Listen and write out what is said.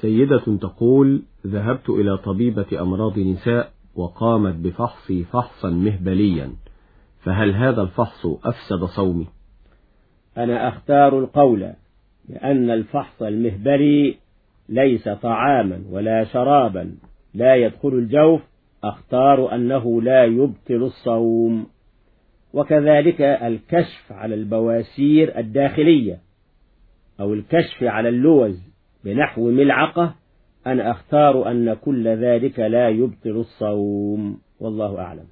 سيدة تقول ذهبت إلى طبيبة أمراض نساء وقامت بفحصي فحصا مهبليا فهل هذا الفحص أفسد صومي؟ أنا أختار القول لأن الفحص المهبلي ليس طعاما ولا شرابا لا يدخل الجوف أختار أنه لا يبطل الصوم. وكذلك الكشف على البواسير الداخلية أو الكشف على اللوز بنحو ملعقة أنا أختار أن كل ذلك لا يبطل الصوم. والله أعلم.